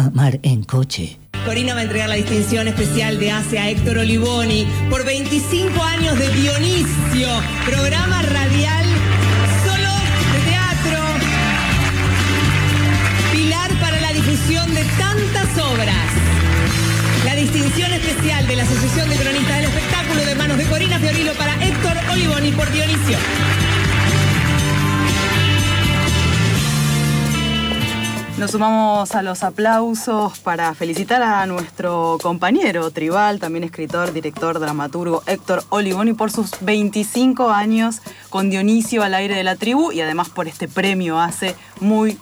Corina Mar en Coche. Corina va a entregar la distinción especial de ACE a Héctor Olivoni por 25 años de Dionisio, programa radial solo de teatro, pilar para la difusión de tantas obras. La distinción especial de la Asociación de Cronistas del Espectáculo de manos de Corina Fiorilo para Héctor Olivoni por Dionisio. Nos sumamos a los aplausos para felicitar a nuestro compañero tribal, también escritor, director, dramaturgo Héctor Olivoni por sus 25 años con Dionisio al aire de la tribu y además por este premio hace muy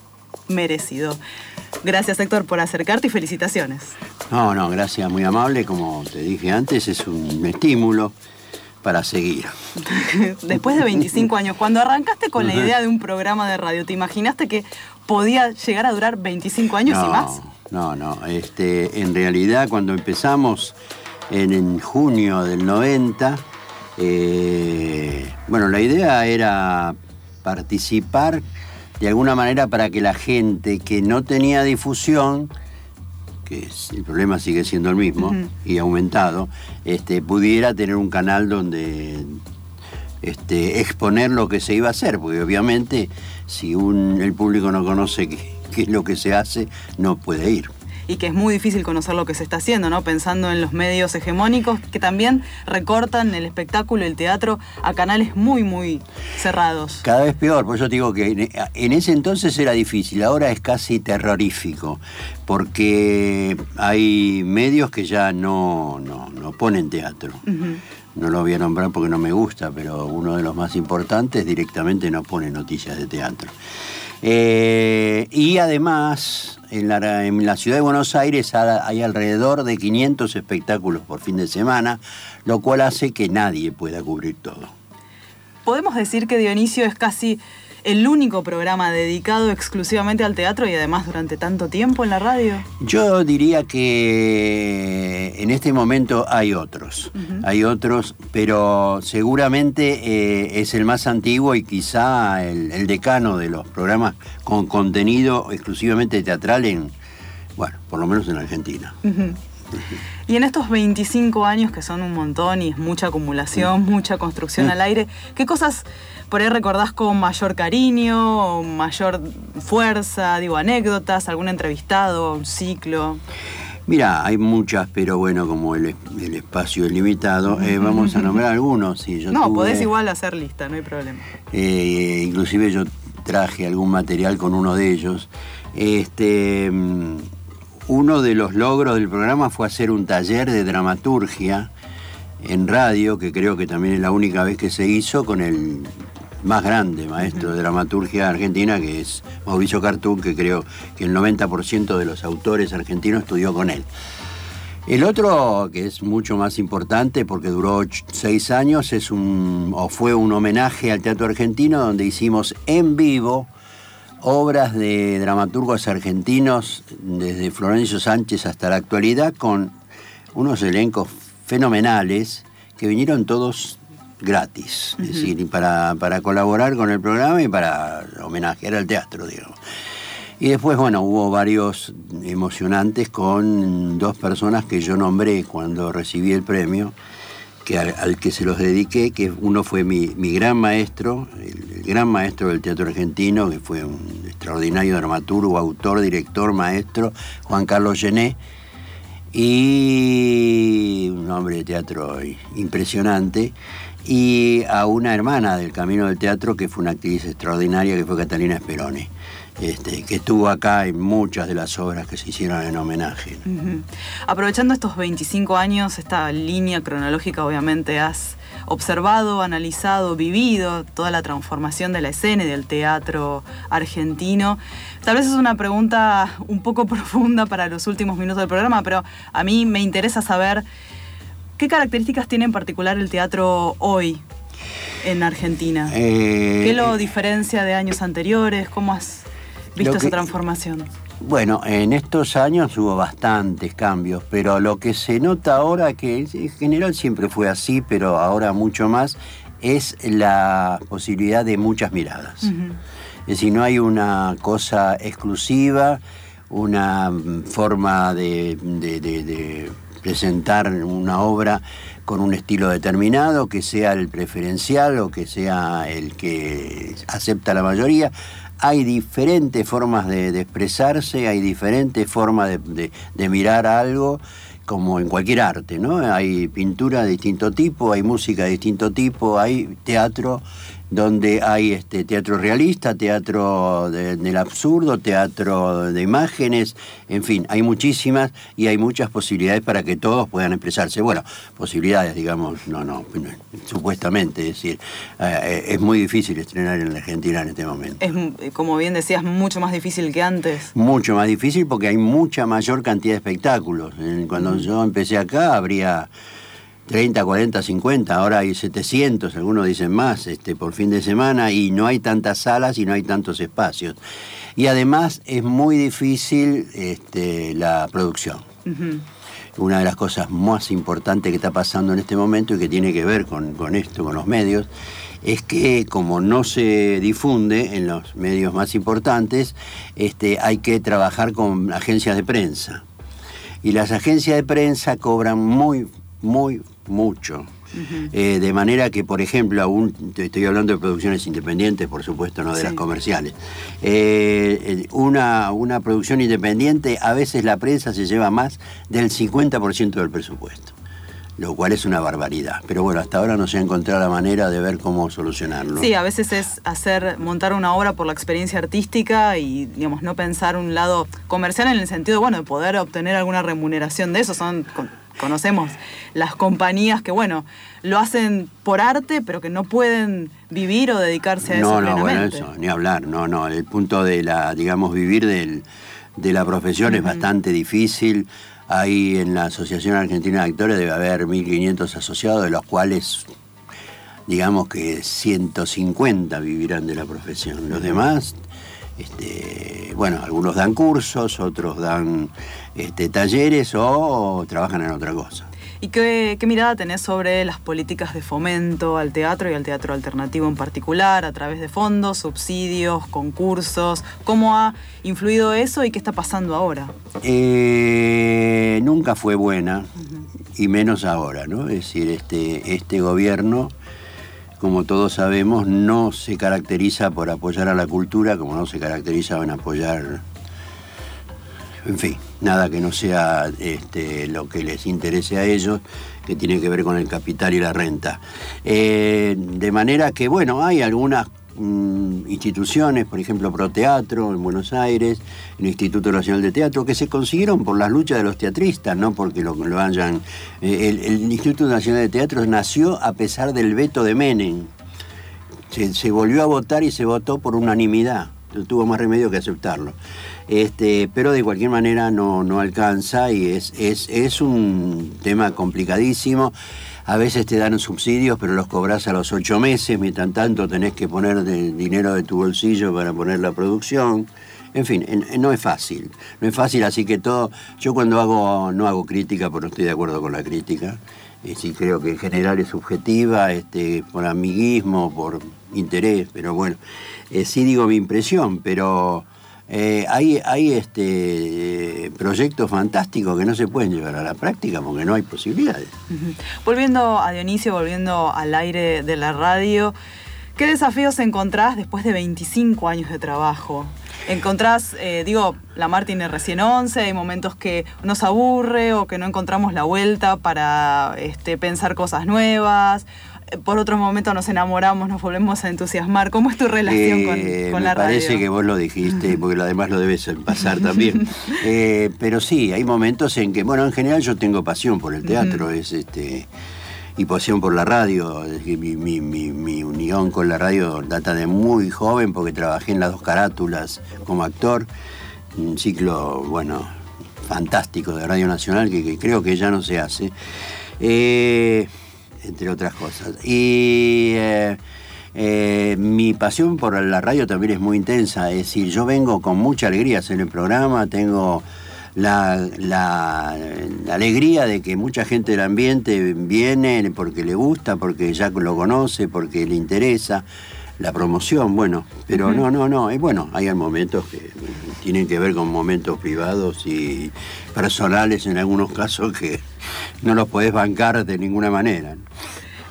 merecido. Gracias Héctor por acercarte y felicitaciones. No, no, gracias, muy amable. Como te dije antes, es un estímulo para seguir. Después de 25 años, cuando arrancaste con la idea de un programa de radio, ¿te imaginaste que podía llegar a durar 25 años y más? No, no. Este, en realidad, cuando empezamos en, junio del 90, eh, bueno, la idea era participar de alguna manera para que la gente que no tenía difusión, que el problema sigue siendo el mismo y aumentado, este, pudiera tener un canal donde este, exponer lo que se iba a hacer, porque obviamente si un, el público no conoce qué, qué es lo que se hace, no puede ir y que es muy difícil conocer lo que se está haciendo, ¿no? Pensando en los medios hegemónicos que también recortan el espectáculo, el teatro a canales muy, muy cerrados. Cada vez peor, por eso te digo que en ese entonces era difícil, ahora es casi terrorífico, porque hay medios que ya no, no, ponen teatro. No lo voy a nombrar porque no me gusta, pero uno de los más importantes directamente no pone noticias de teatro. Eh, y además, en la, ciudad de Buenos Aires hay alrededor de 500 espectáculos por fin de semana, lo cual hace que nadie pueda cubrir todo. Podemos decir que Dionisio es casi el único programa dedicado exclusivamente al teatro y además durante tanto tiempo en la radio? Yo diría que en este momento hay otros, hay otros, pero seguramente eh, es el más antiguo y quizá el, decano de los programas con contenido exclusivamente teatral en, bueno, por lo menos en Argentina. Y en estos 25 años, que son un montón y es mucha acumulación, mucha construcción al aire, ¿qué cosas por ahí recordás con mayor cariño, mayor fuerza, digo, anécdotas, algún entrevistado, un ciclo? Mira, hay muchas, pero bueno, como el, espacio es limitado, eh, vamos a nombrar algunos. no, podés igual hacer lista, no hay problema. Eh, inclusive yo traje algún material con uno de ellos. Este, mm, uno de los logros del programa fue hacer un taller de dramaturgia en radio, que creo que también es la única vez que se hizo, con el más grande maestro de dramaturgia argentina, que es Mauricio Cartún, que creo que el 90% de los autores argentinos estudió con él. El otro, que es mucho más importante porque duró seis años, es un, o fue un homenaje al teatro argentino donde hicimos en vivo obras de dramaturgos argentinos desde Florencio Sánchez hasta la actualidad con unos elencos fenomenales que vinieron todos gratis, es decir, para, para, colaborar con el programa y para homenajear al teatro, digamos. Y después, bueno, hubo varios emocionantes con dos personas que yo nombré cuando recibí el premio, que al, que se los dediqué, que uno fue mi, gran maestro, el, gran maestro del teatro argentino, que fue un extraordinario dramaturgo, autor, director, maestro, Juan Carlos Gené, y un hombre de teatro impresionante, y a una hermana del Camino del Teatro, que fue una actriz extraordinaria, que fue Catalina Speroni. Este, que estuvo acá en muchas de las obras que se hicieron en homenaje. Aprovechando estos 25 años, esta línea cronológica obviamente has observado, analizado, vivido toda la transformación de la escena y del teatro argentino. Tal vez es una pregunta un poco profunda para los últimos minutos del programa, pero a mí me interesa saber qué características tiene en particular el teatro hoy en Argentina. Eh, ¿Qué lo diferencia de años anteriores? ¿Cómo has visto esa transformación? Bueno, en estos años hubo bastantes cambios, pero lo que se nota ahora, que en general siempre fue así, pero ahora mucho más, es la posibilidad de muchas miradas. Es decir, no hay una cosa exclusiva una forma de, de presentar una obra con un estilo determinado, que sea el preferencial o que sea el que acepta la mayoría. Hay diferentes formas de, expresarse, hay diferentes formas de, de mirar algo como en cualquier arte, ¿no? Hay pintura de distinto tipo, hay música de distinto tipo, hay teatro donde hay este teatro realista, teatro del absurdo, teatro de imágenes, en fin, hay muchísimas y hay muchas posibilidades para que todos puedan expresarse. Bueno, posibilidades, digamos, no, no, supuestamente, es decir, eh, es muy difícil estrenar en la Argentina en este momento. Es, como bien decías, mucho más difícil que antes. Mucho más difícil porque hay mucha mayor cantidad de espectáculos. Cuando yo empecé acá habría 30, 40, 50, ahora hay 700, algunos dicen más, este, por fin de semana, y no hay tantas salas y no hay tantos espacios. Y además es muy difícil este, la producción. Una de las cosas más importantes que está pasando en este momento y que tiene que ver con, esto, con los medios, es que como no se difunde en los medios más importantes, este, hay que trabajar con agencias de prensa. Y las agencias de prensa cobran muy, muy mucho. Eh, de manera que, por ejemplo, aún estoy hablando de producciones independientes, por supuesto, no de las comerciales. Eh, una, una producción independiente, a veces la prensa se lleva más del 50% del presupuesto lo cual es una barbaridad. Pero bueno, hasta ahora no se ha encontrado la manera de ver cómo solucionarlo. Sí, a veces es hacer, montar una obra por la experiencia artística y, digamos, no pensar un lado comercial en el sentido, bueno, de poder obtener alguna remuneración de eso. Son conocemos las compañías que, bueno, lo hacen por arte, pero que no pueden vivir o dedicarse a eso. No, no, bueno, eso, ni hablar, no, no. El punto de la, digamos, vivir del, de la profesión es bastante difícil. Ahí en la Asociación Argentina de Actores debe haber 1.500 asociados, de los cuales digamos que 150 vivirán de la profesión. Los demás este, bueno, algunos dan cursos, otros dan este, talleres o trabajan en otra cosa. ¿Y qué, mirada tenés sobre las políticas de fomento al teatro y al teatro alternativo en particular, a través de fondos, subsidios, concursos? ¿Cómo ha influido eso y qué está pasando ahora? Eh, nunca fue buena, y menos ahora, ¿no? Es decir, este, este gobierno como todos sabemos, no se caracteriza por apoyar a la cultura, como no se caracteriza en apoyar, en fin, nada que no sea este, lo que les interese a ellos, que tiene que ver con el capital y la renta. Eh, de manera que, bueno, hay algunas Mm, instituciones, por ejemplo Proteatro en Buenos Aires, el Instituto Nacional de Teatro, que se consiguieron por las luchas de los teatristas, no porque lo, hayan... Eh, el, Instituto Nacional de Teatro nació a pesar del veto de Menem. Se, volvió a votar y se votó por unanimidad. No tuvo más remedio que aceptarlo. Este, pero de cualquier manera no, no alcanza y es, es, es un tema complicadísimo. A veces te dan subsidios, pero los cobras a los ocho meses, mientras tanto tenés que poner dinero de tu bolsillo para poner la producción. En fin, no es fácil. No es fácil, así que todo. Yo cuando hago, no hago crítica, porque no estoy de acuerdo con la crítica. Eh, sí creo que en general es subjetiva, este, por amiguismo, por interés, pero bueno, eh, sí digo mi impresión, pero eh, hay, hay este, proyectos fantásticos que no se pueden llevar a la práctica porque no hay posibilidades. Volviendo a Dionisio, volviendo al aire de la radio, ¿qué desafíos encontrás después de 25 años de trabajo? Encontrás, eh, digo, la Mar tiene recién 11, hay momentos que nos aburre o que no encontramos la vuelta para este, pensar cosas nuevas, por otro momento nos enamoramos, nos volvemos a entusiasmar. ¿Cómo es tu relación con, eh, la radio? Me parece que vos lo dijiste, porque lo demás lo debes pasar también. Eh, pero sí, hay momentos en que, bueno, en general yo tengo pasión por el teatro, es este y pasión por la radio. Mi, mi, mi, unión con la radio data de muy joven porque trabajé en las dos carátulas como actor. Un ciclo, bueno, fantástico de Radio Nacional que, creo que ya no se hace. Eh, entre otras cosas. Y eh, eh, mi pasión por la radio también es muy intensa, es decir, yo vengo con mucha alegría a hacer el programa, tengo la, la, alegría de que mucha gente del ambiente viene porque le gusta, porque ya lo conoce, porque le interesa. la promoción, bueno, pero no, no, no, y bueno, hay momentos que tienen que ver con momentos privados y personales en algunos casos que no los podés bancar de ninguna manera.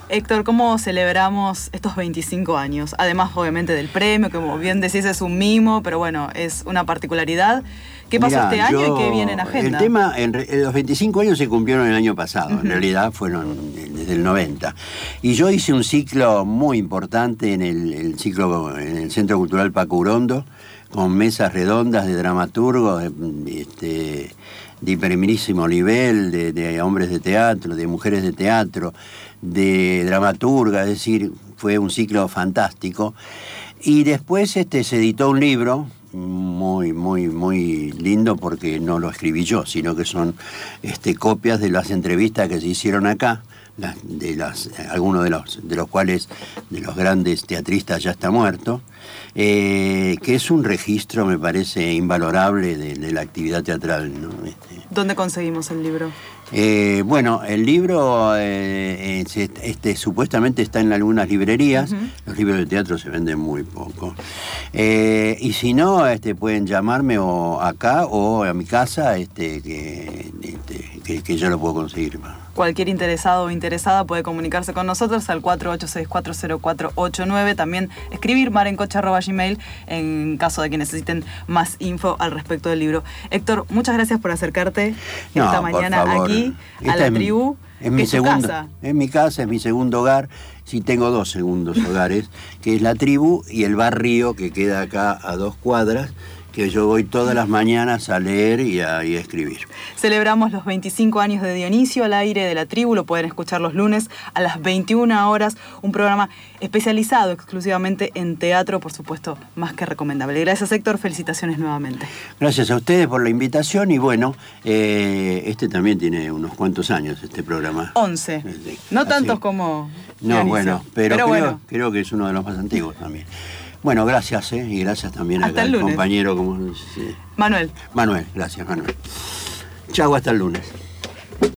Héctor, ¿cómo celebramos estos 25 años? Además, obviamente, del premio, que como bien decís es un mimo, pero bueno, es una particularidad. ¿Qué pasó este año y qué viene en agenda? El tema, en, los 25 años se cumplieron el año pasado, en realidad fueron desde el 90. Y yo hice un ciclo muy importante en el, ciclo en el Centro Cultural Paco Urondo, con mesas redondas de dramaturgos, este, de primerísimo nivel, de, hombres de teatro, de mujeres de teatro, de dramaturga, es decir, fue un ciclo fantástico. Y después este, se editó un libro muy, muy, muy lindo porque no lo escribí yo, sino que son este, copias de las entrevistas que se hicieron acá, de las, algunos de los, de los cuales de los grandes teatristas ya está muerto, eh, que es un registro, me parece, invalorable de, la actividad teatral. Este, ¿Dónde conseguimos el libro? Eh, bueno, el libro eh, este, supuestamente está en algunas librerías. Los libros de teatro se venden muy poco. Eh, y si no, este, pueden llamarme o acá o a mi casa, este, que, este, que, yo lo puedo conseguir. Cualquier interesado o interesada puede comunicarse con nosotros al 48640489. También escribir marencocha.gmail en caso de que necesiten más info al respecto del libro. Héctor, muchas gracias por acercarte esta mañana aquí a la tribu. Es mi segundo, casa. Es mi casa, es mi segundo hogar. Sí, tengo dos segundos hogares, que es la tribu y el barrio que queda acá a dos cuadras que yo voy todas las mañanas a leer y a, escribir. Celebramos los 25 años de Dionisio al aire de la tribu, lo pueden escuchar los lunes a las 21 horas, un programa especializado exclusivamente en teatro, por supuesto, más que recomendable. Gracias Héctor, felicitaciones nuevamente. Gracias a ustedes por la invitación y bueno, eh, este también tiene unos cuantos años, este programa. 11. No tantos como... No, bueno, pero, creo, creo que es uno de los más antiguos también. Bueno, gracias, ¿eh? y gracias también a al compañero. Como, Manuel. Manuel, gracias, Manuel. Chau, hasta el lunes.